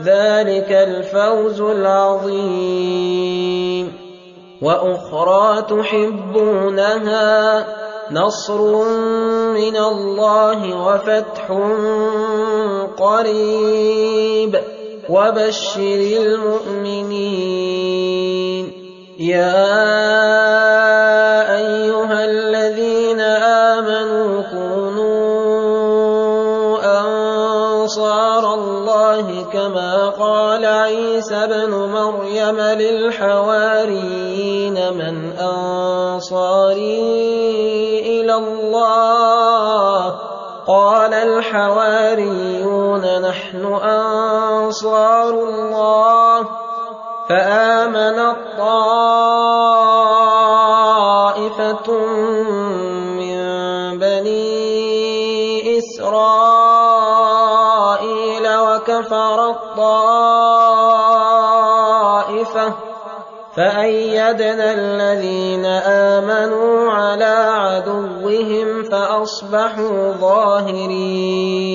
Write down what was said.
ذلك الفوز العظيم. وأخرى تحبونها نصر من الله وفتح قريب. وبشر المؤمنين. يا انصار الله كما قال عيسى بن مريم للحواريين من أنصاري إلى الله قال الحواريون نحن أنصار الله فامنت طائفه من بني إسرائيل وكفرت طائفه فأيدنا الذين آمنوا على عدوهم فأصبحوا ظاهرين.